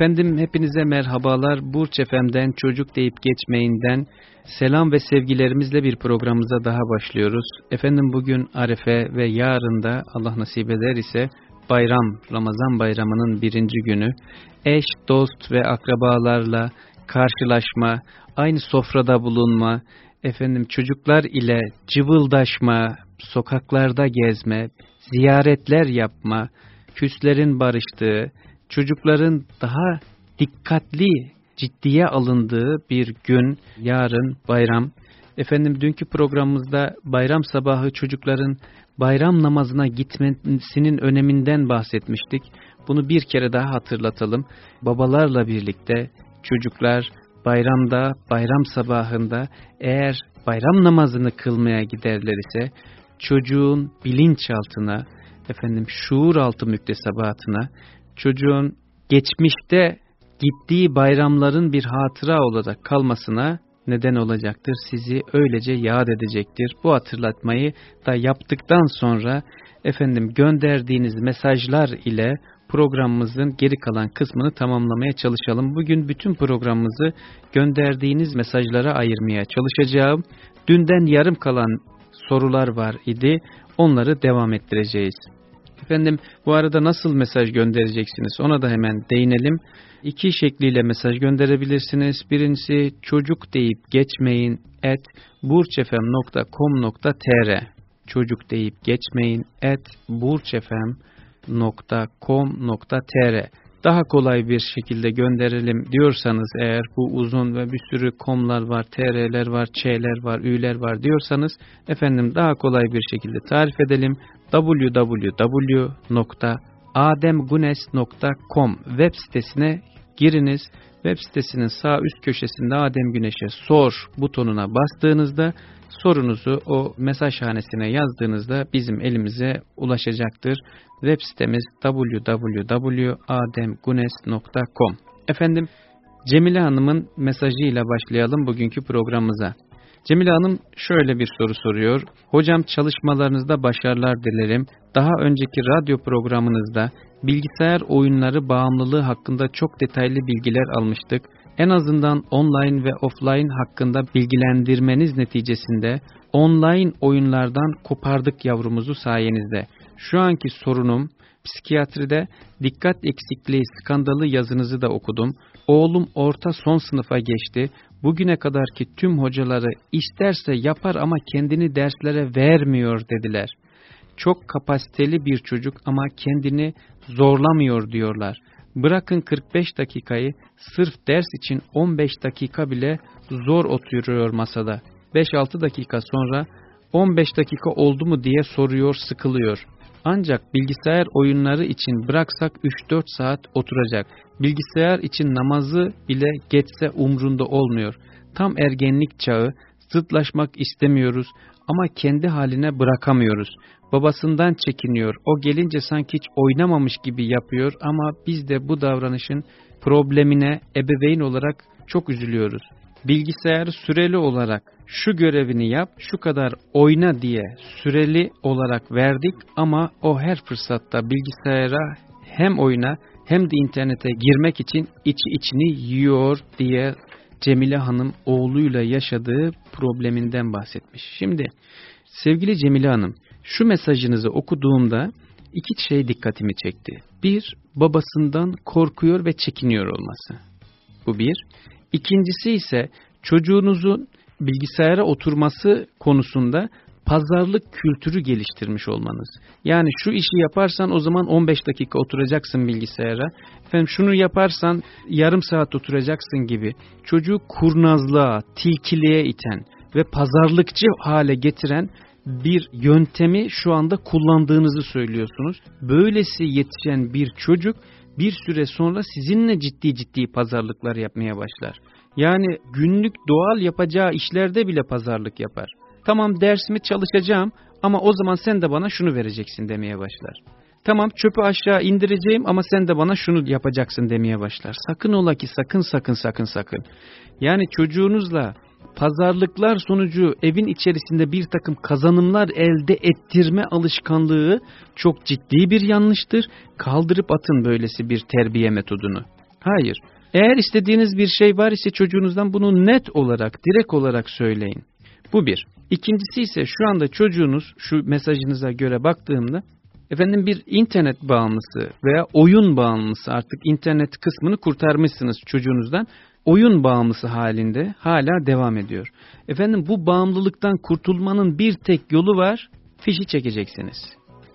Efendim hepinize merhabalar. Burç Efem'den Çocuk Deyip Geçmeyinden selam ve sevgilerimizle bir programımıza daha başlıyoruz. Efendim bugün Arefe ve yarın da Allah nasip eder ise bayram, Ramazan bayramının birinci günü. Eş, dost ve akrabalarla karşılaşma, aynı sofrada bulunma, efendim çocuklar ile cıvıldaşma, sokaklarda gezme, ziyaretler yapma, küslerin barıştığı, çocukların daha dikkatli, ciddiye alındığı bir gün, yarın bayram. Efendim dünkü programımızda bayram sabahı çocukların bayram namazına gitmesinin öneminden bahsetmiştik. Bunu bir kere daha hatırlatalım. Babalarla birlikte çocuklar bayramda, bayram sabahında eğer bayram namazını kılmaya giderler ise çocuğun bilinçaltına, efendim şuur altı müktesebatına çocuğun geçmişte gittiği bayramların bir hatıra olarak kalmasına neden olacaktır. Sizi öylece yad edecektir. Bu hatırlatmayı da yaptıktan sonra efendim gönderdiğiniz mesajlar ile programımızın geri kalan kısmını tamamlamaya çalışalım. Bugün bütün programımızı gönderdiğiniz mesajlara ayırmaya çalışacağım. Dünden yarım kalan sorular var idi. Onları devam ettireceğiz. Efendim bu arada nasıl mesaj göndereceksiniz ona da hemen değinelim. İki şekliyle mesaj gönderebilirsiniz. Birincisi çocuk deyip geçmeyin et burçefem.com.tr çocuk deyip geçmeyin et burçefem.com.tr daha kolay bir şekilde gönderelim diyorsanız eğer bu uzun ve bir sürü komlar var, tr'ler var, ç'ler var, ü'ler var diyorsanız efendim daha kolay bir şekilde tarif edelim www.ademgunes.com web sitesine giriniz. Web sitesinin sağ üst köşesinde Adem Güneş'e sor butonuna bastığınızda sorunuzu o mesaj hanesine yazdığınızda bizim elimize ulaşacaktır. Web sitemiz www.ademgunes.com Efendim Cemile Hanım'ın mesajıyla başlayalım bugünkü programımıza. Cemile Hanım şöyle bir soru soruyor. Hocam çalışmalarınızda başarılar dilerim. Daha önceki radyo programınızda bilgisayar oyunları bağımlılığı hakkında çok detaylı bilgiler almıştık. En azından online ve offline hakkında bilgilendirmeniz neticesinde online oyunlardan kopardık yavrumuzu sayenizde. Şu anki sorunum psikiyatride dikkat eksikliği skandalı yazınızı da okudum. Oğlum orta son sınıfa geçti. Bugüne kadarki tüm hocaları isterse yapar ama kendini derslere vermiyor dediler. Çok kapasiteli bir çocuk ama kendini zorlamıyor diyorlar. Bırakın 45 dakikayı sırf ders için 15 dakika bile zor oturuyor masada. 5-6 dakika sonra 15 dakika oldu mu diye soruyor sıkılıyor. Ancak bilgisayar oyunları için bıraksak 3-4 saat oturacak. Bilgisayar için namazı bile geçse umrunda olmuyor. Tam ergenlik çağı, zıtlaşmak istemiyoruz ama kendi haline bırakamıyoruz. Babasından çekiniyor. O gelince sanki hiç oynamamış gibi yapıyor ama biz de bu davranışın problemine ebeveyn olarak çok üzülüyoruz. Bilgisayarı süreli olarak şu görevini yap, şu kadar oyna diye süreli olarak verdik ama o her fırsatta bilgisayara hem oyna hem de internete girmek için içi içini yiyor diye Cemile Hanım oğluyla yaşadığı probleminden bahsetmiş. Şimdi sevgili Cemile Hanım şu mesajınızı okuduğumda iki şey dikkatimi çekti. Bir, babasından korkuyor ve çekiniyor olması. Bu bir. İkincisi ise çocuğunuzun bilgisayara oturması konusunda pazarlık kültürü geliştirmiş olmanız. Yani şu işi yaparsan o zaman 15 dakika oturacaksın bilgisayara. Efendim şunu yaparsan yarım saat oturacaksın gibi. Çocuğu kurnazlığa, tilkiliğe iten ve pazarlıkçı hale getiren bir yöntemi şu anda kullandığınızı söylüyorsunuz. Böylesi yetişen bir çocuk bir süre sonra sizinle ciddi ciddi pazarlıklar yapmaya başlar. Yani günlük doğal yapacağı işlerde bile pazarlık yapar. Tamam dersimi çalışacağım ama o zaman sen de bana şunu vereceksin demeye başlar. Tamam çöpü aşağı indireceğim ama sen de bana şunu yapacaksın demeye başlar. Sakın ola ki sakın sakın sakın sakın. Yani çocuğunuzla pazarlıklar sonucu evin içerisinde bir takım kazanımlar elde ettirme alışkanlığı çok ciddi bir yanlıştır. Kaldırıp atın böylesi bir terbiye metodunu. Hayır. Eğer istediğiniz bir şey var ise çocuğunuzdan bunu net olarak, direkt olarak söyleyin. Bu bir. İkincisi ise şu anda çocuğunuz şu mesajınıza göre baktığımda efendim bir internet bağımlısı veya oyun bağımlısı artık internet kısmını kurtarmışsınız çocuğunuzdan oyun bağımlısı halinde hala devam ediyor. Efendim bu bağımlılıktan kurtulmanın bir tek yolu var. Fişi çekeceksiniz.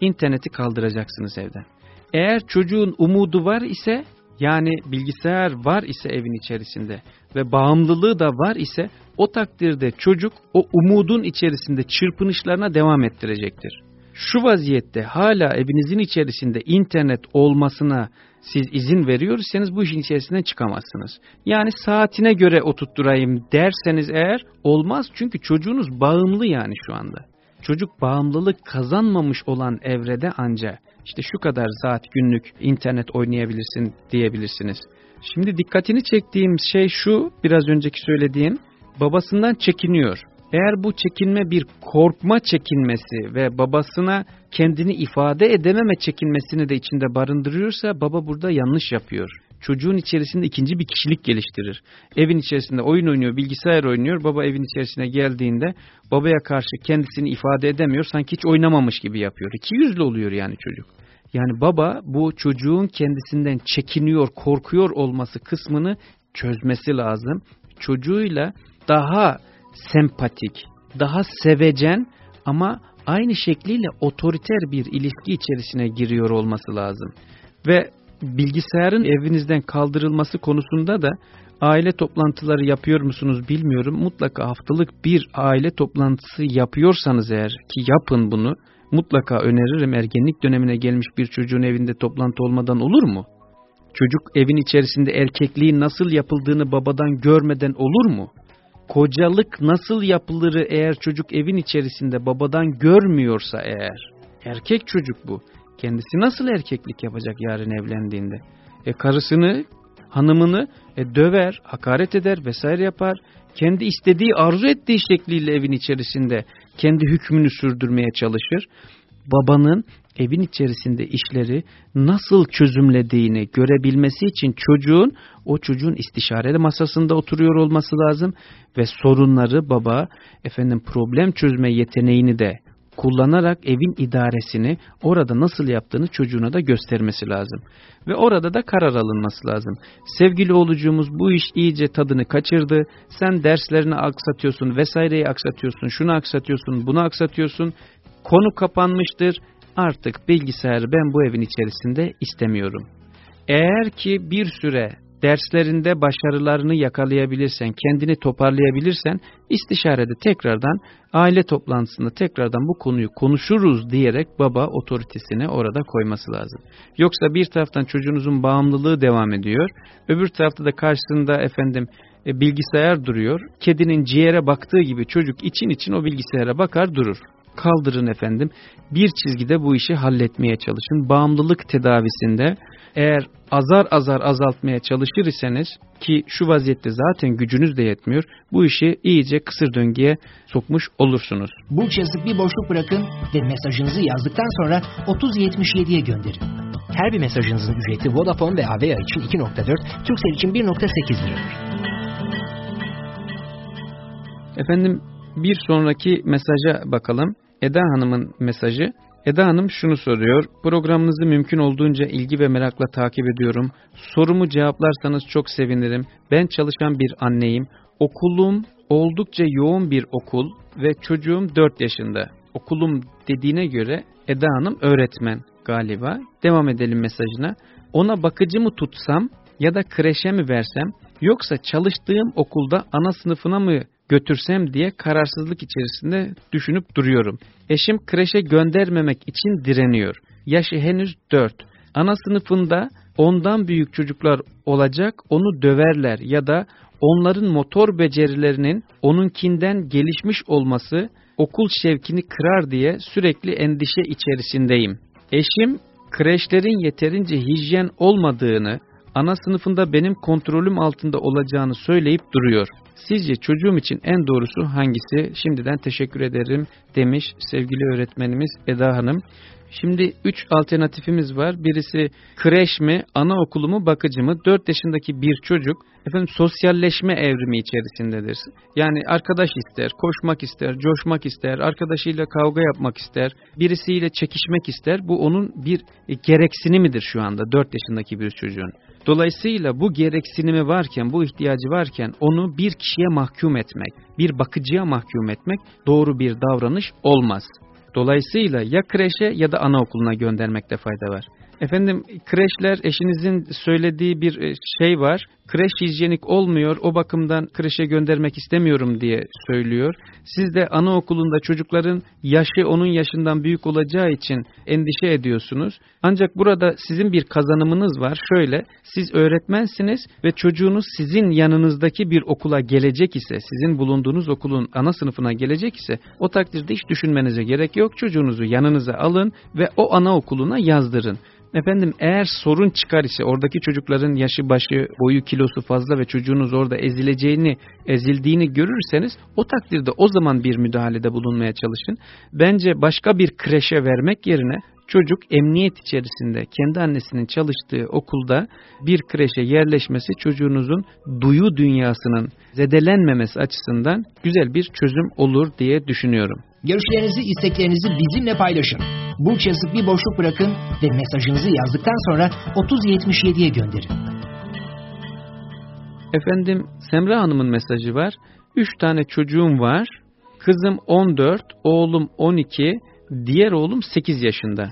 İnterneti kaldıracaksınız evden. Eğer çocuğun umudu var ise yani bilgisayar var ise evin içerisinde ve bağımlılığı da var ise o takdirde çocuk o umudun içerisinde çırpınışlarına devam ettirecektir. Şu vaziyette hala evinizin içerisinde internet olmasına siz izin veriyorsanız bu işin içerisinden çıkamazsınız. Yani saatine göre oturtturayım derseniz eğer olmaz çünkü çocuğunuz bağımlı yani şu anda. Çocuk bağımlılık kazanmamış olan evrede anca işte şu kadar saat günlük internet oynayabilirsin diyebilirsiniz. Şimdi dikkatini çektiğim şey şu biraz önceki söylediğim babasından çekiniyor. Eğer bu çekinme bir korkma çekinmesi ve babasına kendini ifade edememe çekinmesini de içinde barındırıyorsa baba burada yanlış yapıyor. Çocuğun içerisinde ikinci bir kişilik geliştirir. Evin içerisinde oyun oynuyor, bilgisayar oynuyor. Baba evin içerisine geldiğinde babaya karşı kendisini ifade edemiyor. Sanki hiç oynamamış gibi yapıyor. İki yüzlü oluyor yani çocuk. Yani baba bu çocuğun kendisinden çekiniyor, korkuyor olması kısmını çözmesi lazım. Çocuğuyla daha sempatik, daha sevecen ama aynı şekliyle otoriter bir ilişki içerisine giriyor olması lazım. Ve bilgisayarın evinizden kaldırılması konusunda da aile toplantıları yapıyor musunuz bilmiyorum. Mutlaka haftalık bir aile toplantısı yapıyorsanız eğer ki yapın bunu mutlaka öneririm. Ergenlik dönemine gelmiş bir çocuğun evinde toplantı olmadan olur mu? Çocuk evin içerisinde erkekliğin nasıl yapıldığını babadan görmeden olur mu? kocalık nasıl yapılırı eğer çocuk evin içerisinde babadan görmüyorsa eğer, erkek çocuk bu, kendisi nasıl erkeklik yapacak yarın evlendiğinde? E karısını, hanımını e, döver, hakaret eder vesaire yapar. Kendi istediği, arzu ettiği şekliyle evin içerisinde kendi hükmünü sürdürmeye çalışır. Babanın evin içerisinde işleri nasıl çözümlediğini görebilmesi için çocuğun o çocuğun istişareli masasında oturuyor olması lazım ve sorunları baba efendim problem çözme yeteneğini de kullanarak evin idaresini orada nasıl yaptığını çocuğuna da göstermesi lazım. Ve orada da karar alınması lazım. Sevgili olucumuz bu iş iyice tadını kaçırdı. Sen derslerini aksatıyorsun, vesaireyi aksatıyorsun, şunu aksatıyorsun, bunu aksatıyorsun. Konu kapanmıştır artık bilgisayarı ben bu evin içerisinde istemiyorum. Eğer ki bir süre derslerinde başarılarını yakalayabilirsen, kendini toparlayabilirsen istişarede tekrardan aile toplantısında tekrardan bu konuyu konuşuruz diyerek baba otoritesini orada koyması lazım. Yoksa bir taraftan çocuğunuzun bağımlılığı devam ediyor, öbür tarafta da karşısında efendim e, bilgisayar duruyor. Kedinin ciğere baktığı gibi çocuk için için o bilgisayara bakar durur kaldırın efendim. Bir çizgide bu işi halletmeye çalışın. Bağımlılık tedavisinde eğer azar azar azaltmaya çalışır iseniz ki şu vaziyette zaten gücünüz de yetmiyor. Bu işi iyice kısır döngüye sokmuş olursunuz. Burç yazıp bir boşluk bırakın ve mesajınızı yazdıktan sonra 3077'ye gönderin. Her bir mesajınızın ücreti Vodafone ve Avea için 2.4, Turkcell için 1.8 liradır. Efendim bir sonraki mesaja bakalım. Eda Hanım'ın mesajı. Eda Hanım şunu soruyor. Programınızı mümkün olduğunca ilgi ve merakla takip ediyorum. Sorumu cevaplarsanız çok sevinirim. Ben çalışan bir anneyim. Okulum oldukça yoğun bir okul ve çocuğum 4 yaşında. okulum dediğine göre Eda Hanım öğretmen galiba. Devam edelim mesajına. Ona bakıcı mı tutsam ya da kreşe mi versem yoksa çalıştığım okulda ana sınıfına mı götürsem diye kararsızlık içerisinde düşünüp duruyorum. Eşim kreşe göndermemek için direniyor. Yaşı henüz 4. Ana sınıfında ondan büyük çocuklar olacak onu döverler ya da onların motor becerilerinin onunkinden gelişmiş olması okul şevkini kırar diye sürekli endişe içerisindeyim. Eşim kreşlerin yeterince hijyen olmadığını, ana sınıfında benim kontrolüm altında olacağını söyleyip duruyor. Sizce çocuğum için en doğrusu hangisi? Şimdiden teşekkür ederim demiş sevgili öğretmenimiz Eda Hanım. Şimdi üç alternatifimiz var. Birisi kreş mi, anaokulu mu, bakıcı mı? 4 yaşındaki bir çocuk efendim sosyalleşme evrimi içerisindedir. Yani arkadaş ister, koşmak ister, coşmak ister, arkadaşıyla kavga yapmak ister, birisiyle çekişmek ister. Bu onun bir gereksinimidir şu anda 4 yaşındaki bir çocuğun. Dolayısıyla bu gereksinimi varken, bu ihtiyacı varken onu bir kişiye mahkum etmek, bir bakıcıya mahkum etmek doğru bir davranış olmaz. Dolayısıyla ya kreşe ya da anaokuluna göndermekte fayda var. Efendim kreşler eşinizin söylediği bir e, şey var. Kreş hijyenik olmuyor o bakımdan kreşe göndermek istemiyorum diye söylüyor. Siz de anaokulunda çocukların yaşı onun yaşından büyük olacağı için endişe ediyorsunuz. Ancak burada sizin bir kazanımınız var. Şöyle siz öğretmensiniz ve çocuğunuz sizin yanınızdaki bir okula gelecek ise sizin bulunduğunuz okulun ana sınıfına gelecek ise o takdirde hiç düşünmenize gerek yok. Çocuğunuzu yanınıza alın ve o anaokuluna yazdırın. Efendim eğer sorun çıkar ise oradaki çocukların yaşı başı boyu kilosu fazla ve çocuğunuz orada ezileceğini ezildiğini görürseniz o takdirde o zaman bir müdahalede bulunmaya çalışın. Bence başka bir kreşe vermek yerine çocuk emniyet içerisinde kendi annesinin çalıştığı okulda bir kreşe yerleşmesi çocuğunuzun duyu dünyasının zedelenmemesi açısından güzel bir çözüm olur diye düşünüyorum. Görüşlerinizi, isteklerinizi bizimle paylaşın. Burç yazıp bir boşluk bırakın ve mesajınızı yazdıktan sonra 3077'ye gönderin. Efendim Semra Hanım'ın mesajı var. 3 tane çocuğum var. Kızım 14, oğlum 12, diğer oğlum 8 yaşında.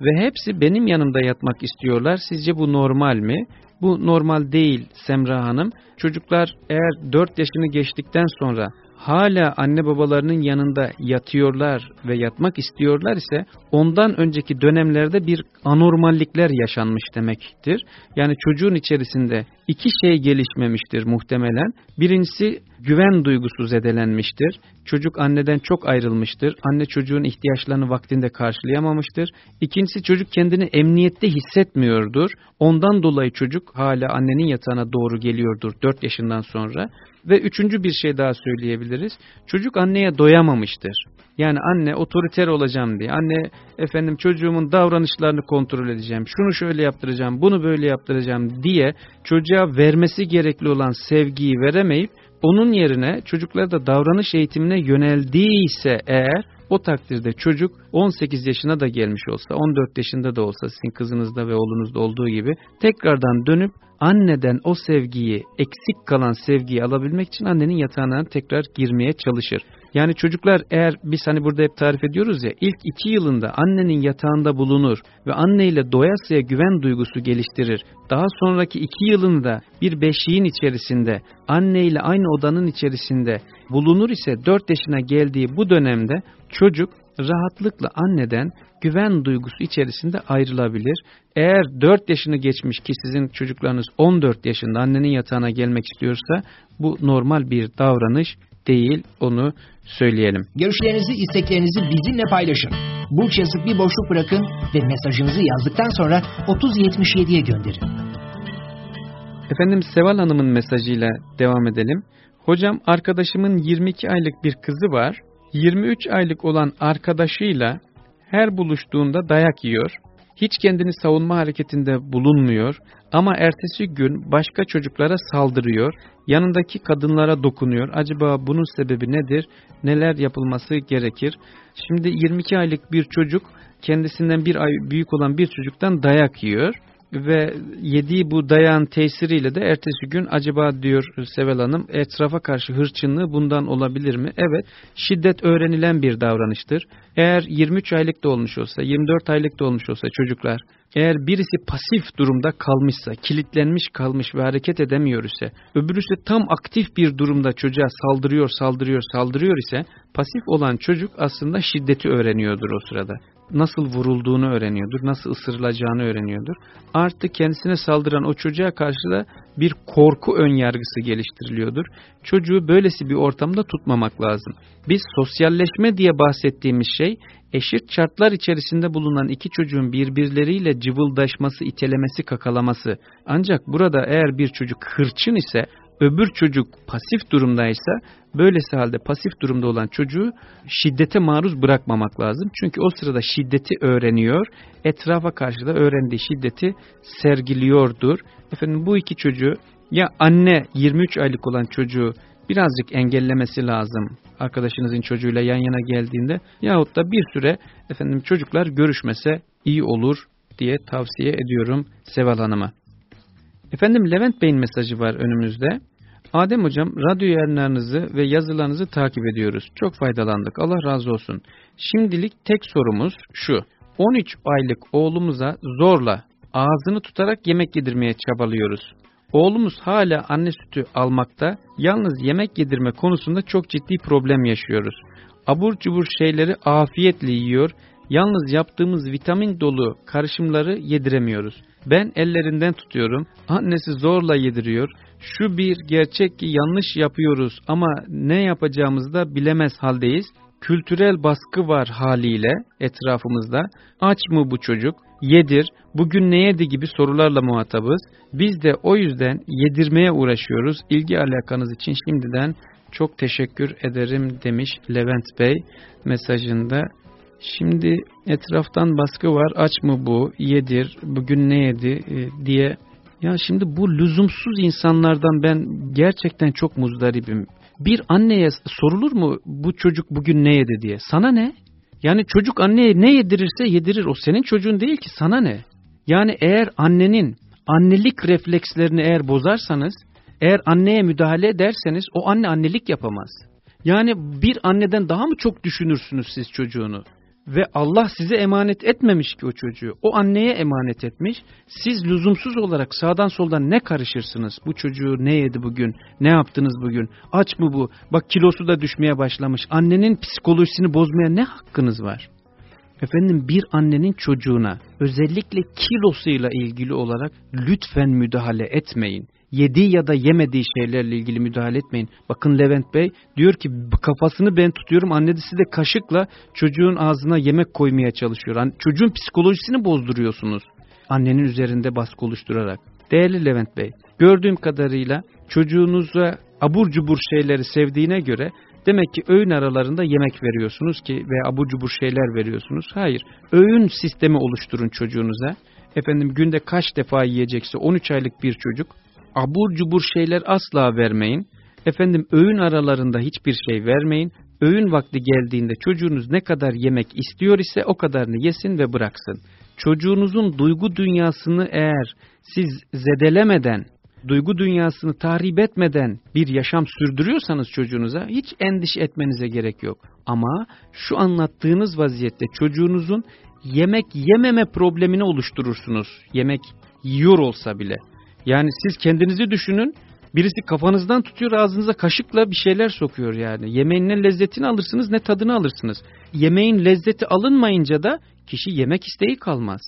Ve hepsi benim yanımda yatmak istiyorlar. Sizce bu normal mi? Bu normal değil Semra Hanım. Çocuklar eğer 4 yaşını geçtikten sonra hala anne babalarının yanında yatıyorlar ve yatmak istiyorlar ise ondan önceki dönemlerde bir anormallikler yaşanmış demektir. Yani çocuğun içerisinde iki şey gelişmemiştir muhtemelen. Birincisi güven duygusu zedelenmiştir. Çocuk anneden çok ayrılmıştır. Anne çocuğun ihtiyaçlarını vaktinde karşılayamamıştır. İkincisi çocuk kendini emniyette hissetmiyordur. Ondan dolayı çocuk hala annenin yatağına doğru geliyordur 4 yaşından sonra. Ve üçüncü bir şey daha söyleyebiliriz. Çocuk anneye doyamamıştır. Yani anne otoriter olacağım diye, anne efendim çocuğumun davranışlarını kontrol edeceğim, şunu şöyle yaptıracağım, bunu böyle yaptıracağım diye çocuğa vermesi gerekli olan sevgiyi veremeyip onun yerine çocuklar da davranış eğitimine yöneldiyse eğer o takdirde çocuk 18 yaşına da gelmiş olsa, 14 yaşında da olsa sizin kızınızda ve oğlunuzda olduğu gibi tekrardan dönüp anneden o sevgiyi, eksik kalan sevgiyi alabilmek için annenin yatağına tekrar girmeye çalışır. Yani çocuklar eğer biz hani burada hep tarif ediyoruz ya ilk iki yılında annenin yatağında bulunur ve anneyle doyasıya güven duygusu geliştirir. Daha sonraki iki yılında bir beşiğin içerisinde anneyle aynı odanın içerisinde bulunur ise dört yaşına geldiği bu dönemde çocuk rahatlıkla anneden güven duygusu içerisinde ayrılabilir. Eğer 4 yaşını geçmiş ki sizin çocuklarınız 14 yaşında annenin yatağına gelmek istiyorsa bu normal bir davranış değil onu söyleyelim. Görüşlerinizi, isteklerinizi bizimle paylaşın. Burç yazıp bir boşluk bırakın ve mesajınızı yazdıktan sonra 3077'ye gönderin. Efendim Seval Hanım'ın mesajıyla devam edelim. Hocam arkadaşımın 22 aylık bir kızı var. 23 aylık olan arkadaşıyla her buluştuğunda dayak yiyor. Hiç kendini savunma hareketinde bulunmuyor ama ertesi gün başka çocuklara saldırıyor. Yanındaki kadınlara dokunuyor. Acaba bunun sebebi nedir? Neler yapılması gerekir? Şimdi 22 aylık bir çocuk kendisinden bir ay büyük olan bir çocuktan dayak yiyor. ve yediği bu dayan tesiriyle de ertesi gün acaba diyor Sevel Hanım etrafa karşı hırçınlığı bundan olabilir mi? Evet şiddet öğrenilen bir davranıştır. Eğer 23 aylık da olmuş olsa 24 aylık da olmuş olsa çocuklar eğer birisi pasif durumda kalmışsa, kilitlenmiş kalmış ve hareket edemiyor ise, öbürüsü tam aktif bir durumda çocuğa saldırıyor, saldırıyor, saldırıyor ise, pasif olan çocuk aslında şiddeti öğreniyordur o sırada nasıl vurulduğunu öğreniyordur, nasıl ısırılacağını öğreniyordur. Artık kendisine saldıran o çocuğa karşı da bir korku ön yargısı geliştiriliyordur. Çocuğu böylesi bir ortamda tutmamak lazım. Biz sosyalleşme diye bahsettiğimiz şey eşit şartlar içerisinde bulunan iki çocuğun birbirleriyle cıvıldaşması, itelemesi, kakalaması. Ancak burada eğer bir çocuk hırçın ise öbür çocuk pasif durumdaysa böylesi halde pasif durumda olan çocuğu şiddete maruz bırakmamak lazım. Çünkü o sırada şiddeti öğreniyor, etrafa karşı da öğrendiği şiddeti sergiliyordur. Efendim bu iki çocuğu ya anne 23 aylık olan çocuğu birazcık engellemesi lazım arkadaşınızın çocuğuyla yan yana geldiğinde yahut da bir süre efendim çocuklar görüşmese iyi olur diye tavsiye ediyorum Seval Hanım'a. Efendim Levent Bey'in mesajı var önümüzde. Adem Hocam radyo yayınlarınızı ve yazılarınızı takip ediyoruz. Çok faydalandık. Allah razı olsun. Şimdilik tek sorumuz şu. 13 aylık oğlumuza zorla ağzını tutarak yemek yedirmeye çabalıyoruz. Oğlumuz hala anne sütü almakta, yalnız yemek yedirme konusunda çok ciddi problem yaşıyoruz. Abur cubur şeyleri afiyetle yiyor, yalnız yaptığımız vitamin dolu karışımları yediremiyoruz. Ben ellerinden tutuyorum, annesi zorla yediriyor. Şu bir gerçek ki yanlış yapıyoruz ama ne yapacağımızı da bilemez haldeyiz. Kültürel baskı var haliyle etrafımızda. Aç mı bu çocuk? Yedir, bugün ne yedi gibi sorularla muhatabız. Biz de o yüzden yedirmeye uğraşıyoruz. İlgi alakanız için şimdiden çok teşekkür ederim demiş Levent Bey mesajında. Şimdi etraftan baskı var. Aç mı bu? Yedir. Bugün ne yedi? E, diye. Ya şimdi bu lüzumsuz insanlardan ben gerçekten çok muzdaribim. Bir anneye sorulur mu bu çocuk bugün ne yedi diye? Sana ne? Yani çocuk anneye ne yedirirse yedirir. O senin çocuğun değil ki sana ne? Yani eğer annenin annelik reflekslerini eğer bozarsanız, eğer anneye müdahale ederseniz o anne annelik yapamaz. Yani bir anneden daha mı çok düşünürsünüz siz çocuğunu? Ve Allah size emanet etmemiş ki o çocuğu. O anneye emanet etmiş. Siz lüzumsuz olarak sağdan soldan ne karışırsınız? Bu çocuğu ne yedi bugün? Ne yaptınız bugün? Aç mı bu? Bak kilosu da düşmeye başlamış. Annenin psikolojisini bozmaya ne hakkınız var? Efendim bir annenin çocuğuna özellikle kilosuyla ilgili olarak lütfen müdahale etmeyin yediği ya da yemediği şeylerle ilgili müdahale etmeyin. Bakın Levent Bey diyor ki kafasını ben tutuyorum annesi de kaşıkla çocuğun ağzına yemek koymaya çalışıyor. Çocuğun psikolojisini bozduruyorsunuz annenin üzerinde baskı oluşturarak. Değerli Levent Bey gördüğüm kadarıyla çocuğunuza abur cubur şeyleri sevdiğine göre Demek ki öğün aralarında yemek veriyorsunuz ki ve abur cubur şeyler veriyorsunuz. Hayır, öğün sistemi oluşturun çocuğunuza. Efendim günde kaç defa yiyecekse 13 aylık bir çocuk abur cubur şeyler asla vermeyin. Efendim öğün aralarında hiçbir şey vermeyin. Öğün vakti geldiğinde çocuğunuz ne kadar yemek istiyor ise o kadarını yesin ve bıraksın. Çocuğunuzun duygu dünyasını eğer siz zedelemeden, duygu dünyasını tahrip etmeden bir yaşam sürdürüyorsanız çocuğunuza hiç endişe etmenize gerek yok. Ama şu anlattığınız vaziyette çocuğunuzun yemek yememe problemini oluşturursunuz. Yemek yiyor olsa bile. Yani siz kendinizi düşünün. Birisi kafanızdan tutuyor ağzınıza kaşıkla bir şeyler sokuyor yani. Yemeğin ne lezzetini alırsınız ne tadını alırsınız. Yemeğin lezzeti alınmayınca da kişi yemek isteği kalmaz.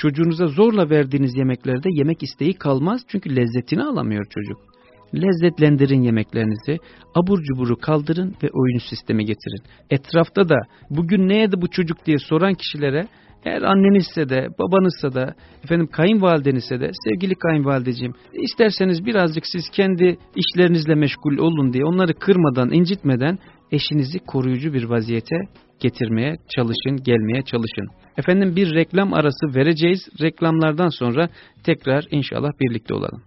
Çocuğunuza zorla verdiğiniz yemeklerde yemek isteği kalmaz çünkü lezzetini alamıyor çocuk. Lezzetlendirin yemeklerinizi, abur cuburu kaldırın ve oyun sistemi getirin. Etrafta da bugün ne yedi bu çocuk diye soran kişilere eğer annenizse de babanızsa da efendim kayınvalidenizse de sevgili kayınvalideciğim isterseniz birazcık siz kendi işlerinizle meşgul olun diye onları kırmadan incitmeden eşinizi koruyucu bir vaziyete getirmeye çalışın, gelmeye çalışın. Efendim bir reklam arası vereceğiz. Reklamlardan sonra tekrar inşallah birlikte olalım.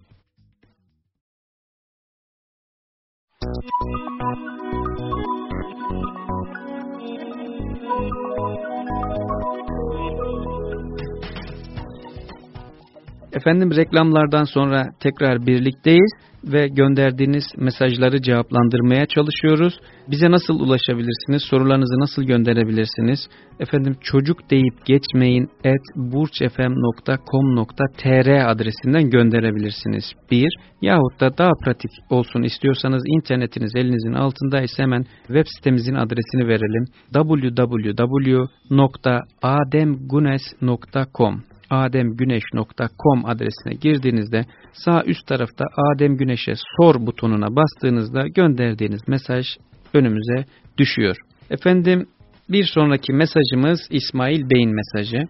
Efendim reklamlardan sonra tekrar birlikteyiz ve gönderdiğiniz mesajları cevaplandırmaya çalışıyoruz. Bize nasıl ulaşabilirsiniz? Sorularınızı nasıl gönderebilirsiniz? Efendim çocuk deyip geçmeyin et burçfm.com.tr adresinden gönderebilirsiniz. Bir yahut da daha pratik olsun istiyorsanız internetiniz elinizin altındaysa hemen web sitemizin adresini verelim. www.ademgunes.com ademgüneş.com adresine girdiğinizde sağ üst tarafta Adem Güneş'e sor butonuna bastığınızda gönderdiğiniz mesaj önümüze düşüyor. Efendim bir sonraki mesajımız İsmail Bey'in mesajı.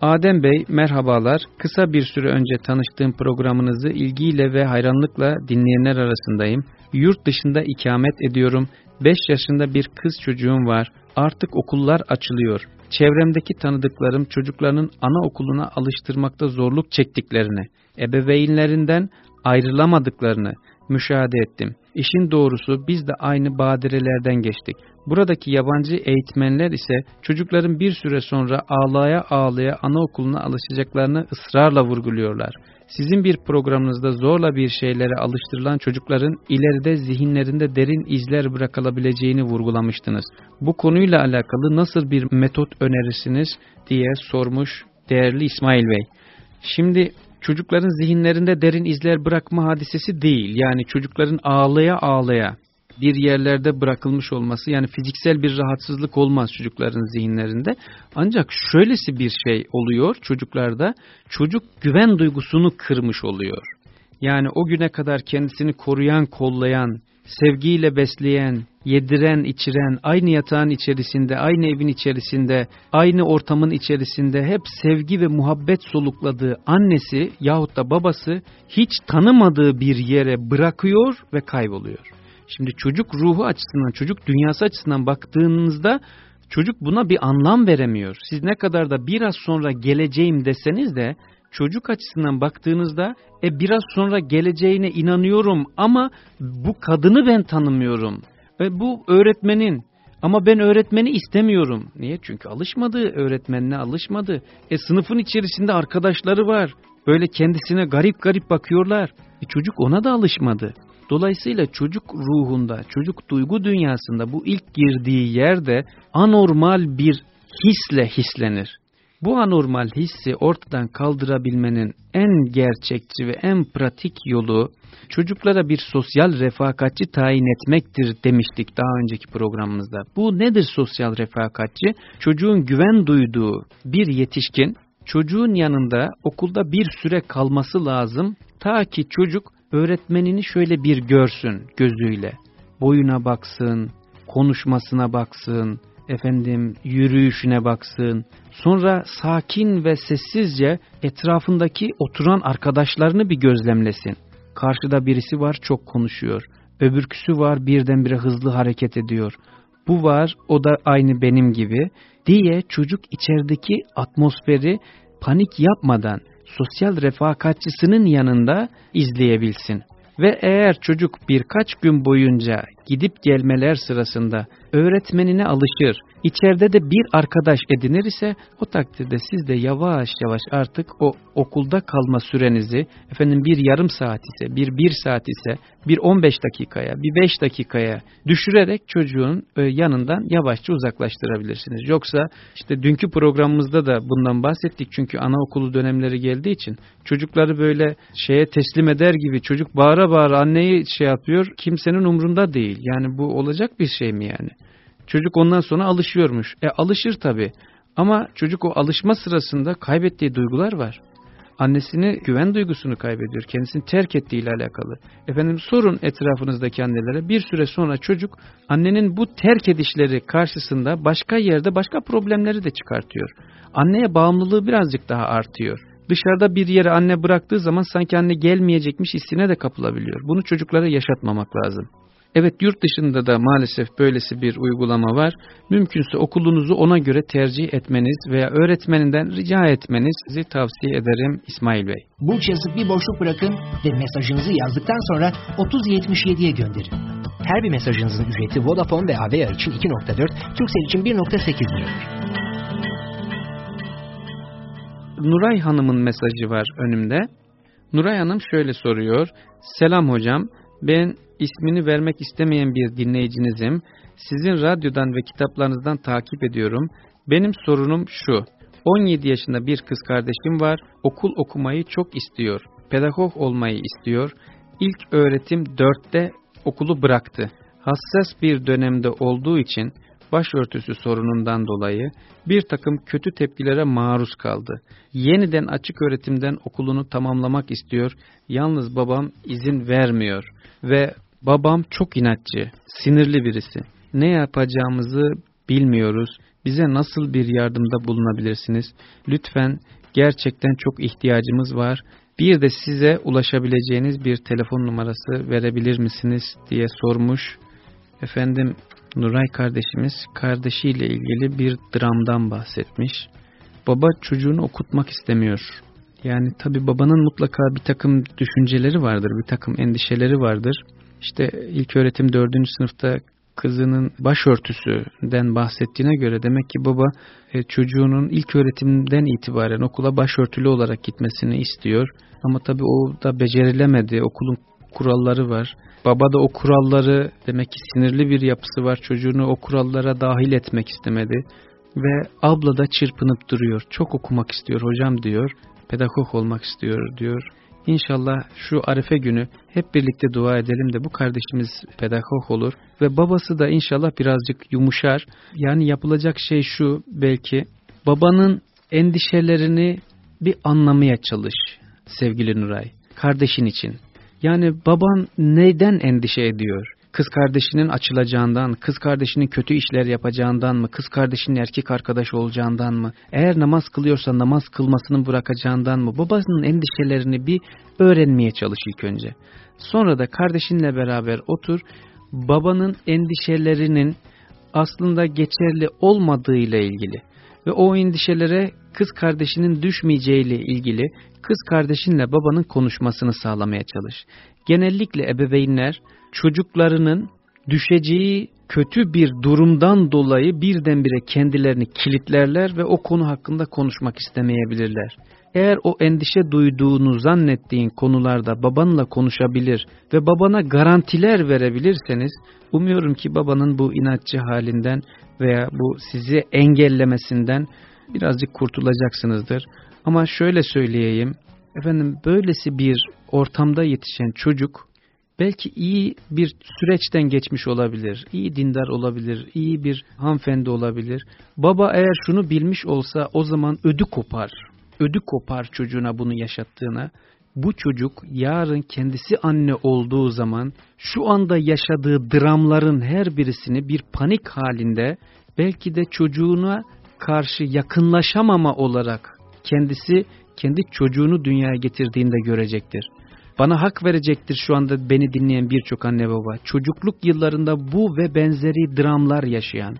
Adem Bey merhabalar. Kısa bir süre önce tanıştığım programınızı ilgiyle ve hayranlıkla dinleyenler arasındayım. Yurt dışında ikamet ediyorum. 5 yaşında bir kız çocuğum var. Artık okullar açılıyor çevremdeki tanıdıklarım çocuklarının anaokuluna alıştırmakta zorluk çektiklerini, ebeveynlerinden ayrılamadıklarını müşahede ettim. İşin doğrusu biz de aynı badirelerden geçtik. Buradaki yabancı eğitmenler ise çocukların bir süre sonra ağlaya ağlaya anaokuluna alışacaklarını ısrarla vurguluyorlar. Sizin bir programınızda zorla bir şeylere alıştırılan çocukların ileride zihinlerinde derin izler bırakılabileceğini vurgulamıştınız. Bu konuyla alakalı nasıl bir metot önerirsiniz diye sormuş değerli İsmail Bey. Şimdi çocukların zihinlerinde derin izler bırakma hadisesi değil. Yani çocukların ağlaya ağlaya bir yerlerde bırakılmış olması yani fiziksel bir rahatsızlık olmaz çocukların zihinlerinde. Ancak şöylesi bir şey oluyor çocuklarda çocuk güven duygusunu kırmış oluyor. Yani o güne kadar kendisini koruyan, kollayan, sevgiyle besleyen, yediren, içiren, aynı yatağın içerisinde, aynı evin içerisinde, aynı ortamın içerisinde hep sevgi ve muhabbet solukladığı annesi yahut da babası hiç tanımadığı bir yere bırakıyor ve kayboluyor. Şimdi çocuk ruhu açısından, çocuk dünyası açısından baktığınızda çocuk buna bir anlam veremiyor. Siz ne kadar da biraz sonra geleceğim deseniz de çocuk açısından baktığınızda e biraz sonra geleceğine inanıyorum ama bu kadını ben tanımıyorum. Ve bu öğretmenin ama ben öğretmeni istemiyorum. Niye? Çünkü alışmadı, öğretmenine alışmadı. E sınıfın içerisinde arkadaşları var. Böyle kendisine garip garip bakıyorlar. E çocuk ona da alışmadı. Dolayısıyla çocuk ruhunda, çocuk duygu dünyasında bu ilk girdiği yerde anormal bir hisle hislenir. Bu anormal hissi ortadan kaldırabilmenin en gerçekçi ve en pratik yolu çocuklara bir sosyal refakatçi tayin etmektir demiştik daha önceki programımızda. Bu nedir sosyal refakatçi? Çocuğun güven duyduğu bir yetişkin çocuğun yanında okulda bir süre kalması lazım ta ki çocuk öğretmenini şöyle bir görsün gözüyle. Boyuna baksın, konuşmasına baksın, efendim yürüyüşüne baksın. Sonra sakin ve sessizce etrafındaki oturan arkadaşlarını bir gözlemlesin. Karşıda birisi var çok konuşuyor. Öbürküsü var birdenbire hızlı hareket ediyor. Bu var o da aynı benim gibi diye çocuk içerideki atmosferi panik yapmadan sosyal refakatçisinin yanında izleyebilsin. Ve eğer çocuk birkaç gün boyunca gidip gelmeler sırasında öğretmenine alışır, içeride de bir arkadaş edinir ise o takdirde siz de yavaş yavaş artık o okulda kalma sürenizi efendim bir yarım saat ise, bir bir saat ise, bir 15 dakikaya, bir 5 dakikaya düşürerek çocuğun e, yanından yavaşça uzaklaştırabilirsiniz. Yoksa işte dünkü programımızda da bundan bahsettik çünkü anaokulu dönemleri geldiği için çocukları böyle şeye teslim eder gibi çocuk bağıra bağıra anneyi şey yapıyor kimsenin umrunda değil. Yani bu olacak bir şey mi yani? Çocuk ondan sonra alışıyormuş. E alışır tabii. Ama çocuk o alışma sırasında kaybettiği duygular var. Annesini güven duygusunu kaybediyor. Kendisini terk ettiği alakalı. Efendim sorun etrafınızdaki annelere. Bir süre sonra çocuk annenin bu terk edişleri karşısında başka yerde başka problemleri de çıkartıyor. Anneye bağımlılığı birazcık daha artıyor. Dışarıda bir yere anne bıraktığı zaman sanki anne gelmeyecekmiş hissine de kapılabiliyor. Bunu çocuklara yaşatmamak lazım. Evet yurt dışında da maalesef böylesi bir uygulama var. Mümkünse okulunuzu ona göre tercih etmeniz veya öğretmeninden rica etmenizi tavsiye ederim İsmail Bey. Burç yazıp bir boşluk bırakın ve mesajınızı yazdıktan sonra 3077'ye gönderin. Her bir mesajınızın ücreti Vodafone ve Avea için 2.4, Turkcell için 1.8 liradır. Nuray Hanım'ın mesajı var önümde. Nuray Hanım şöyle soruyor. Selam hocam, ben ismini vermek istemeyen bir dinleyicinizim. Sizin radyodan ve kitaplarınızdan takip ediyorum. Benim sorunum şu. 17 yaşında bir kız kardeşim var. Okul okumayı çok istiyor. Pedagog olmayı istiyor. İlk öğretim 4'te okulu bıraktı. Hassas bir dönemde olduğu için başörtüsü sorunundan dolayı bir takım kötü tepkilere maruz kaldı. Yeniden açık öğretimden okulunu tamamlamak istiyor. Yalnız babam izin vermiyor ve babam çok inatçı, sinirli birisi. Ne yapacağımızı bilmiyoruz. Bize nasıl bir yardımda bulunabilirsiniz? Lütfen gerçekten çok ihtiyacımız var. Bir de size ulaşabileceğiniz bir telefon numarası verebilir misiniz diye sormuş. Efendim Nuray kardeşimiz kardeşiyle ilgili bir dramdan bahsetmiş. Baba çocuğunu okutmak istemiyor. Yani tabi babanın mutlaka bir takım düşünceleri vardır, bir takım endişeleri vardır. İşte ilk öğretim dördüncü sınıfta kızının başörtüsüden bahsettiğine göre demek ki baba e, çocuğunun ilk öğretimden itibaren okula başörtülü olarak gitmesini istiyor. Ama tabi o da becerilemedi. Okulun kuralları var. Baba da o kuralları demek ki sinirli bir yapısı var. Çocuğunu o kurallara dahil etmek istemedi. Ve abla da çırpınıp duruyor. Çok okumak istiyor hocam diyor. Pedagog olmak istiyor diyor. İnşallah şu Arife günü hep birlikte dua edelim de bu kardeşimiz pedagog olur ve babası da inşallah birazcık yumuşar. Yani yapılacak şey şu belki babanın endişelerini bir anlamaya çalış sevgili Nuray. Kardeşin için. Yani baban neyden endişe ediyor? Kız kardeşinin açılacağından, kız kardeşinin kötü işler yapacağından mı, kız kardeşinin erkek arkadaş olacağından mı, eğer namaz kılıyorsa namaz kılmasını bırakacağından mı, babasının endişelerini bir öğrenmeye çalış ilk önce. Sonra da kardeşinle beraber otur, babanın endişelerinin aslında geçerli olmadığıyla ilgili ve o endişelere kız kardeşinin düşmeyeceğiyle ilgili kız kardeşinle babanın konuşmasını sağlamaya çalış. Genellikle ebeveynler çocuklarının düşeceği kötü bir durumdan dolayı birdenbire kendilerini kilitlerler ve o konu hakkında konuşmak istemeyebilirler. Eğer o endişe duyduğunu zannettiğin konularda babanla konuşabilir ve babana garantiler verebilirseniz, umuyorum ki babanın bu inatçı halinden veya bu sizi engellemesinden birazcık kurtulacaksınızdır. Ama şöyle söyleyeyim, efendim böylesi bir ortamda yetişen çocuk belki iyi bir süreçten geçmiş olabilir, iyi dindar olabilir, iyi bir hanımefendi olabilir. Baba eğer şunu bilmiş olsa o zaman ödü kopar, ödü kopar çocuğuna bunu yaşattığına. Bu çocuk yarın kendisi anne olduğu zaman şu anda yaşadığı dramların her birisini bir panik halinde belki de çocuğuna karşı yakınlaşamama olarak kendisi kendi çocuğunu dünyaya getirdiğinde görecektir. Bana hak verecektir şu anda beni dinleyen birçok anne baba. Çocukluk yıllarında bu ve benzeri dramlar yaşayan,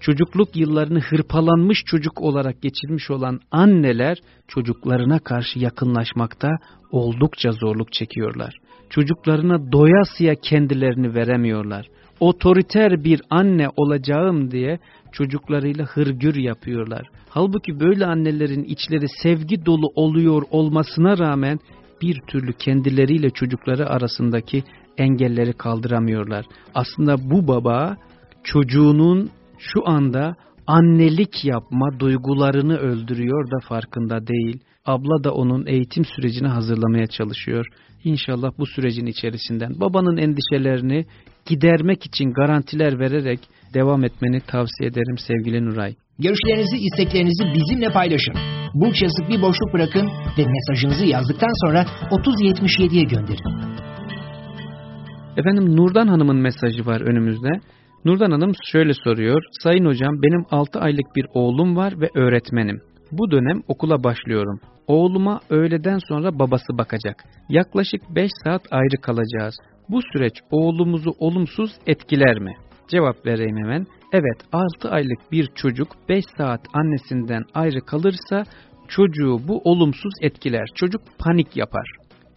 çocukluk yıllarını hırpalanmış çocuk olarak geçirmiş olan anneler çocuklarına karşı yakınlaşmakta oldukça zorluk çekiyorlar. Çocuklarına doyasıya kendilerini veremiyorlar. Otoriter bir anne olacağım diye çocuklarıyla hırgür yapıyorlar. Halbuki böyle annelerin içleri sevgi dolu oluyor olmasına rağmen bir türlü kendileriyle çocukları arasındaki engelleri kaldıramıyorlar. Aslında bu baba çocuğunun şu anda annelik yapma duygularını öldürüyor da farkında değil. Abla da onun eğitim sürecini hazırlamaya çalışıyor. İnşallah bu sürecin içerisinden babanın endişelerini gidermek için garantiler vererek devam etmeni tavsiye ederim sevgili Nuray. Görüşlerinizi, isteklerinizi bizimle paylaşın. Burç yazıp bir boşluk bırakın ve mesajınızı yazdıktan sonra 3077'ye gönderin. Efendim Nurdan Hanım'ın mesajı var önümüzde. Nurdan Hanım şöyle soruyor. Sayın hocam benim 6 aylık bir oğlum var ve öğretmenim. Bu dönem okula başlıyorum. Oğluma öğleden sonra babası bakacak. Yaklaşık 5 saat ayrı kalacağız. Bu süreç oğlumuzu olumsuz etkiler mi? Cevap vereyim hemen. Evet 6 aylık bir çocuk 5 saat annesinden ayrı kalırsa çocuğu bu olumsuz etkiler. Çocuk panik yapar.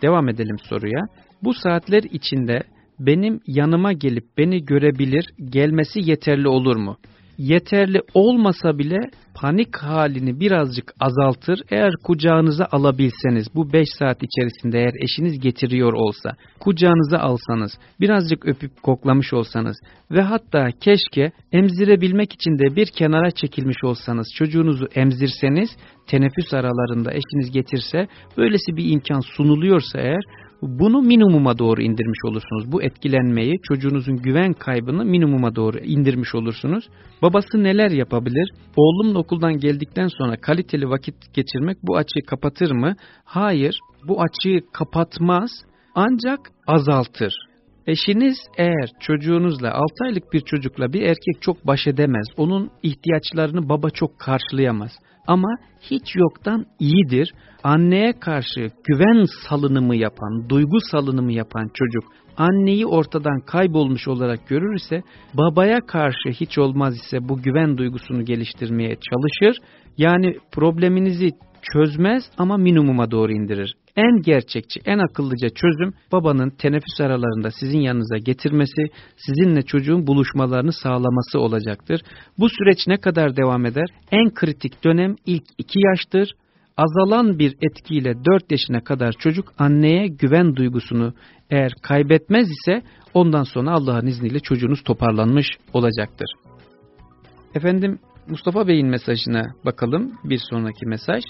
Devam edelim soruya. Bu saatler içinde benim yanıma gelip beni görebilir, gelmesi yeterli olur mu? Yeterli olmasa bile panik halini birazcık azaltır. Eğer kucağınıza alabilseniz bu 5 saat içerisinde eğer eşiniz getiriyor olsa kucağınıza alsanız birazcık öpüp koklamış olsanız ve hatta keşke emzirebilmek için de bir kenara çekilmiş olsanız çocuğunuzu emzirseniz teneffüs aralarında eşiniz getirse böylesi bir imkan sunuluyorsa eğer bunu minimuma doğru indirmiş olursunuz. Bu etkilenmeyi, çocuğunuzun güven kaybını minimuma doğru indirmiş olursunuz. Babası neler yapabilir? Oğlumla okuldan geldikten sonra kaliteli vakit geçirmek bu açığı kapatır mı? Hayır, bu açığı kapatmaz ancak azaltır. Eşiniz eğer çocuğunuzla 6 aylık bir çocukla bir erkek çok baş edemez. Onun ihtiyaçlarını baba çok karşılayamaz. Ama hiç yoktan iyidir. Anneye karşı güven salınımı yapan, duygu salınımı yapan çocuk anneyi ortadan kaybolmuş olarak görürse babaya karşı hiç olmaz ise bu güven duygusunu geliştirmeye çalışır. Yani probleminizi çözmez ama minimuma doğru indirir. En gerçekçi, en akıllıca çözüm babanın teneffüs aralarında sizin yanınıza getirmesi, sizinle çocuğun buluşmalarını sağlaması olacaktır. Bu süreç ne kadar devam eder? En kritik dönem ilk iki yaştır. Azalan bir etkiyle 4 yaşına kadar çocuk anneye güven duygusunu eğer kaybetmez ise ondan sonra Allah'ın izniyle çocuğunuz toparlanmış olacaktır. Efendim Mustafa Bey'in mesajına bakalım bir sonraki mesaj.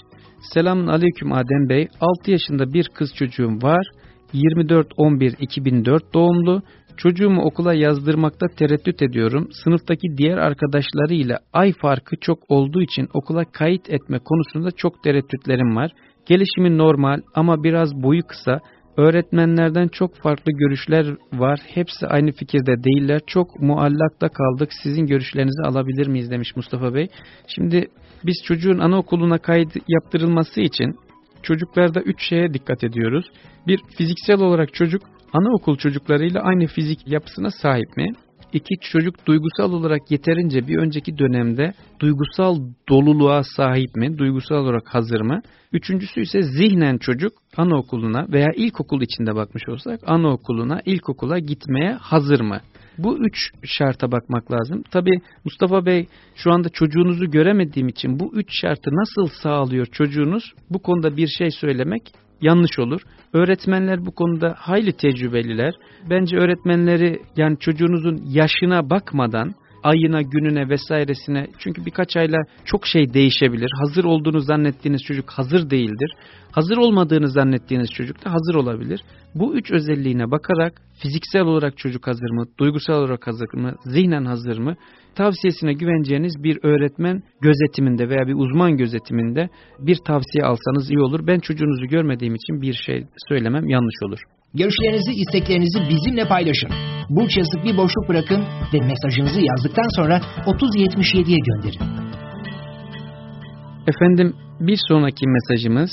Selamun Aleyküm Adem Bey. 6 yaşında bir kız çocuğum var. 24-11-2004 doğumlu. Çocuğumu okula yazdırmakta tereddüt ediyorum. Sınıftaki diğer arkadaşlarıyla ay farkı çok olduğu için okula kayıt etme konusunda çok tereddütlerim var. Gelişimi normal ama biraz boyu kısa. Öğretmenlerden çok farklı görüşler var. Hepsi aynı fikirde değiller. Çok muallakta kaldık. Sizin görüşlerinizi alabilir miyiz demiş Mustafa Bey. Şimdi biz çocuğun anaokuluna kayıt yaptırılması için çocuklarda üç şeye dikkat ediyoruz. Bir, fiziksel olarak çocuk anaokul çocuklarıyla aynı fizik yapısına sahip mi? İki, çocuk duygusal olarak yeterince bir önceki dönemde duygusal doluluğa sahip mi? Duygusal olarak hazır mı? Üçüncüsü ise zihnen çocuk anaokuluna veya ilkokul içinde bakmış olsak anaokuluna, ilkokula gitmeye hazır mı? Bu üç şarta bakmak lazım. Tabi Mustafa Bey şu anda çocuğunuzu göremediğim için bu üç şartı nasıl sağlıyor çocuğunuz? Bu konuda bir şey söylemek yanlış olur. Öğretmenler bu konuda hayli tecrübeliler. Bence öğretmenleri yani çocuğunuzun yaşına bakmadan ayına, gününe vesairesine çünkü birkaç ayla çok şey değişebilir. Hazır olduğunu zannettiğiniz çocuk hazır değildir. Hazır olmadığını zannettiğiniz çocuk da hazır olabilir. Bu üç özelliğine bakarak fiziksel olarak çocuk hazır mı, duygusal olarak hazır mı, zihnen hazır mı, tavsiyesine güveneceğiniz bir öğretmen gözetiminde veya bir uzman gözetiminde bir tavsiye alsanız iyi olur. Ben çocuğunuzu görmediğim için bir şey söylemem yanlış olur. Görüşlerinizi, isteklerinizi bizimle paylaşın. Burç yazıp bir boşluk bırakın ve mesajınızı yazdıktan sonra 3077'ye gönderin. Efendim bir sonraki mesajımız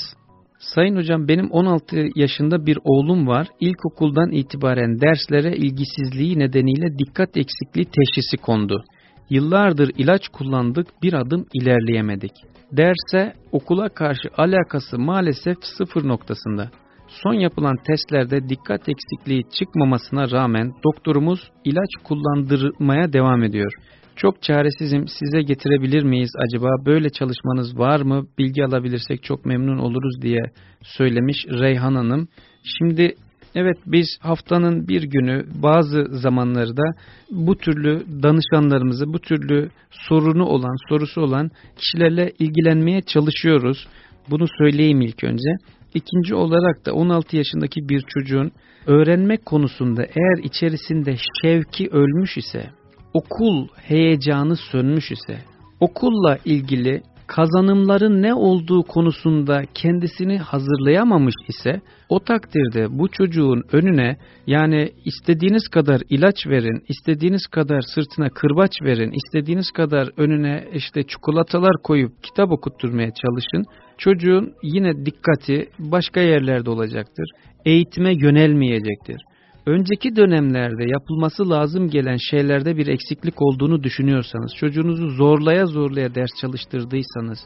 Sayın hocam benim 16 yaşında bir oğlum var. İlkokuldan itibaren derslere ilgisizliği nedeniyle dikkat eksikliği teşhisi kondu. Yıllardır ilaç kullandık bir adım ilerleyemedik. Derse okula karşı alakası maalesef sıfır noktasında. Son yapılan testlerde dikkat eksikliği çıkmamasına rağmen doktorumuz ilaç kullandırmaya devam ediyor. Çok çaresizim size getirebilir miyiz acaba böyle çalışmanız var mı bilgi alabilirsek çok memnun oluruz diye söylemiş Reyhan Hanım. Şimdi evet biz haftanın bir günü bazı zamanlarda bu türlü danışanlarımızı bu türlü sorunu olan sorusu olan kişilerle ilgilenmeye çalışıyoruz. Bunu söyleyeyim ilk önce. İkinci olarak da 16 yaşındaki bir çocuğun öğrenmek konusunda eğer içerisinde şevki ölmüş ise, okul heyecanı sönmüş ise, okulla ilgili kazanımların ne olduğu konusunda kendisini hazırlayamamış ise o takdirde bu çocuğun önüne yani istediğiniz kadar ilaç verin, istediğiniz kadar sırtına kırbaç verin, istediğiniz kadar önüne işte çikolatalar koyup kitap okutturmaya çalışın. Çocuğun yine dikkati başka yerlerde olacaktır. Eğitime yönelmeyecektir önceki dönemlerde yapılması lazım gelen şeylerde bir eksiklik olduğunu düşünüyorsanız, çocuğunuzu zorlaya zorlaya ders çalıştırdıysanız,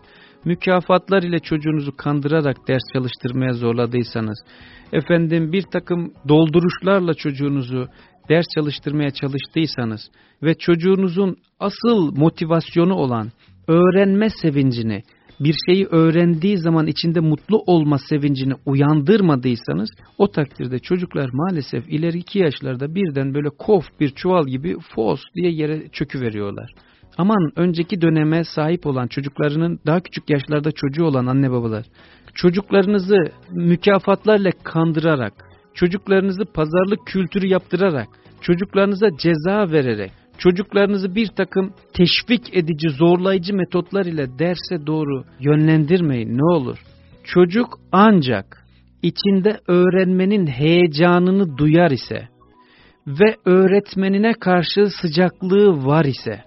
mükafatlar ile çocuğunuzu kandırarak ders çalıştırmaya zorladıysanız, efendim bir takım dolduruşlarla çocuğunuzu ders çalıştırmaya çalıştıysanız ve çocuğunuzun asıl motivasyonu olan öğrenme sevincini, bir şeyi öğrendiği zaman içinde mutlu olma sevincini uyandırmadıysanız o takdirde çocuklar maalesef ileri iki yaşlarda birden böyle kof bir çuval gibi fos diye yere çöküveriyorlar. Aman önceki döneme sahip olan çocuklarının daha küçük yaşlarda çocuğu olan anne babalar çocuklarınızı mükafatlarla kandırarak, çocuklarınızı pazarlık kültürü yaptırarak, çocuklarınıza ceza vererek, çocuklarınızı bir takım teşvik edici, zorlayıcı metotlar ile derse doğru yönlendirmeyin ne olur. Çocuk ancak içinde öğrenmenin heyecanını duyar ise ve öğretmenine karşı sıcaklığı var ise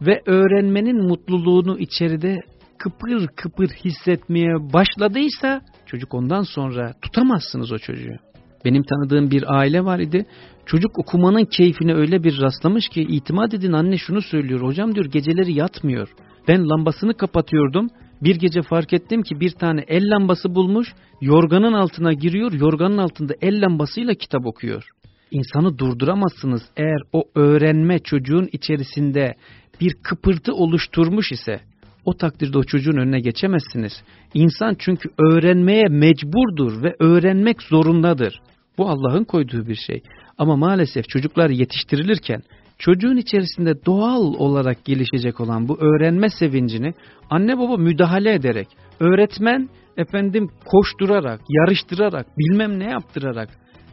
ve öğrenmenin mutluluğunu içeride kıpır kıpır hissetmeye başladıysa çocuk ondan sonra tutamazsınız o çocuğu. Benim tanıdığım bir aile var idi. Çocuk okumanın keyfine öyle bir rastlamış ki itimat edin anne şunu söylüyor. Hocam diyor geceleri yatmıyor. Ben lambasını kapatıyordum. Bir gece fark ettim ki bir tane el lambası bulmuş. Yorganın altına giriyor. Yorganın altında el lambasıyla kitap okuyor. İnsanı durduramazsınız eğer o öğrenme çocuğun içerisinde bir kıpırtı oluşturmuş ise o takdirde o çocuğun önüne geçemezsiniz. İnsan çünkü öğrenmeye mecburdur ve öğrenmek zorundadır. Bu Allah'ın koyduğu bir şey. Ama maalesef çocuklar yetiştirilirken çocuğun içerisinde doğal olarak gelişecek olan bu öğrenme sevincini anne baba müdahale ederek, öğretmen efendim koşturarak, yarıştırarak, bilmem ne yaptırarak,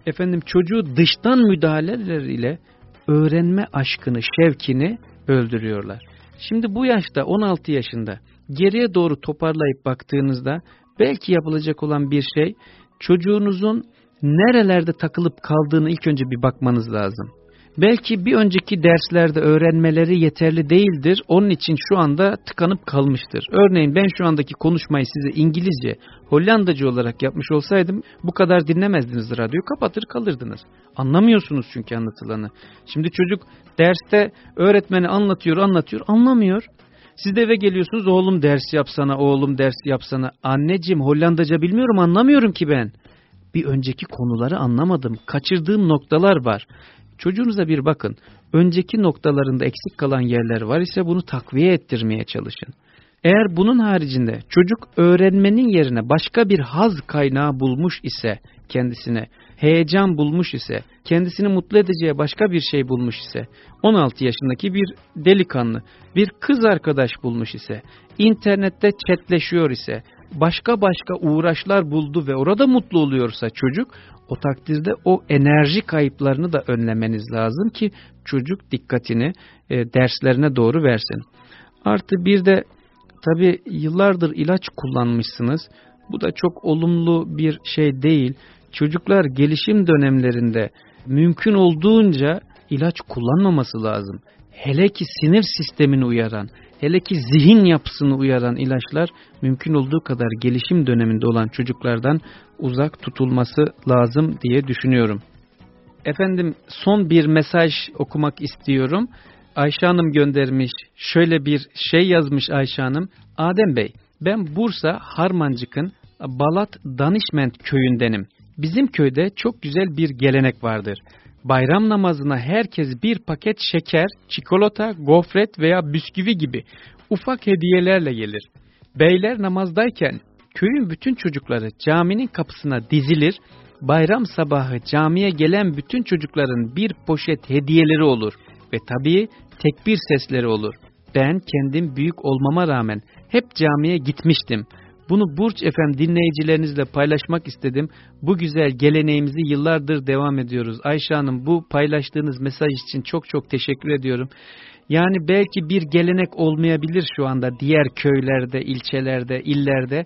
efendim çocuğu dıştan müdahaleler ile öğrenme aşkını, şevkini öldürüyorlar. Şimdi bu yaşta 16 yaşında geriye doğru toparlayıp baktığınızda belki yapılacak olan bir şey çocuğunuzun nerelerde takılıp kaldığını ilk önce bir bakmanız lazım. Belki bir önceki derslerde öğrenmeleri yeterli değildir. Onun için şu anda tıkanıp kalmıştır. Örneğin ben şu andaki konuşmayı size İngilizce, Hollandacı olarak yapmış olsaydım bu kadar dinlemezdiniz radyoyu. Kapatır kalırdınız. Anlamıyorsunuz çünkü anlatılanı. Şimdi çocuk derste öğretmeni anlatıyor anlatıyor anlamıyor. Siz de eve geliyorsunuz oğlum ders yapsana oğlum ders yapsana. Anneciğim Hollandaca bilmiyorum anlamıyorum ki ben. Bir önceki konuları anlamadım. Kaçırdığım noktalar var. Çocuğunuza bir bakın. Önceki noktalarında eksik kalan yerler var ise bunu takviye ettirmeye çalışın. Eğer bunun haricinde çocuk öğrenmenin yerine başka bir haz kaynağı bulmuş ise kendisine, heyecan bulmuş ise, kendisini mutlu edeceği başka bir şey bulmuş ise, 16 yaşındaki bir delikanlı, bir kız arkadaş bulmuş ise, internette chatleşiyor ise, başka başka uğraşlar buldu ve orada mutlu oluyorsa çocuk, o takdirde o enerji kayıplarını da önlemeniz lazım ki çocuk dikkatini e, derslerine doğru versin. Artı bir de tabi yıllardır ilaç kullanmışsınız. Bu da çok olumlu bir şey değil. Çocuklar gelişim dönemlerinde mümkün olduğunca ilaç kullanmaması lazım. Hele ki sinir sistemini uyaran, hele ki zihin yapısını uyaran ilaçlar mümkün olduğu kadar gelişim döneminde olan çocuklardan uzak tutulması lazım diye düşünüyorum. Efendim son bir mesaj okumak istiyorum. Ayşe Hanım göndermiş. Şöyle bir şey yazmış Ayşe Hanım. Adem Bey ben Bursa Harmancık'ın Balat Danişment köyündenim. Bizim köyde çok güzel bir gelenek vardır. Bayram namazına herkes bir paket şeker, çikolata, gofret veya bisküvi gibi ufak hediyelerle gelir. Beyler namazdayken köyün bütün çocukları caminin kapısına dizilir, bayram sabahı camiye gelen bütün çocukların bir poşet hediyeleri olur ve tabii tekbir sesleri olur. Ben kendim büyük olmama rağmen hep camiye gitmiştim. Bunu Burç FM dinleyicilerinizle paylaşmak istedim. Bu güzel geleneğimizi yıllardır devam ediyoruz. Ayşe Hanım bu paylaştığınız mesaj için çok çok teşekkür ediyorum. Yani belki bir gelenek olmayabilir şu anda diğer köylerde, ilçelerde, illerde.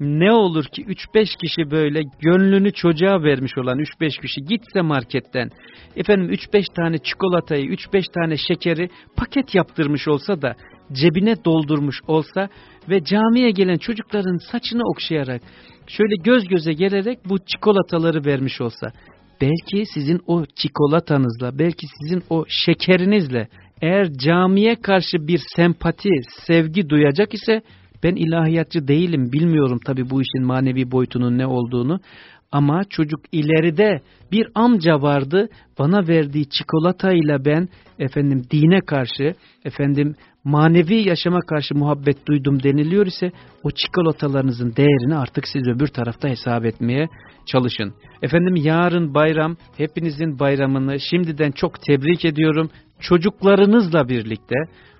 Ne olur ki 3-5 kişi böyle gönlünü çocuğa vermiş olan 3-5 kişi gitse marketten efendim 3-5 tane çikolatayı, 3-5 tane şekeri paket yaptırmış olsa da cebine doldurmuş olsa ve camiye gelen çocukların saçını okşayarak şöyle göz göze gelerek bu çikolataları vermiş olsa belki sizin o çikolatanızla belki sizin o şekerinizle eğer camiye karşı bir sempati, sevgi duyacak ise ben ilahiyatçı değilim, bilmiyorum tabi bu işin manevi boyutunun ne olduğunu Ama çocuk ileride bir amca vardı bana verdiği çikolatayla ben efendim dine karşı efendim manevi yaşama karşı muhabbet duydum deniliyor ise o çikolatalarınızın değerini artık siz öbür tarafta hesap etmeye çalışın. Efendim yarın bayram hepinizin bayramını şimdiden çok tebrik ediyorum. Çocuklarınızla birlikte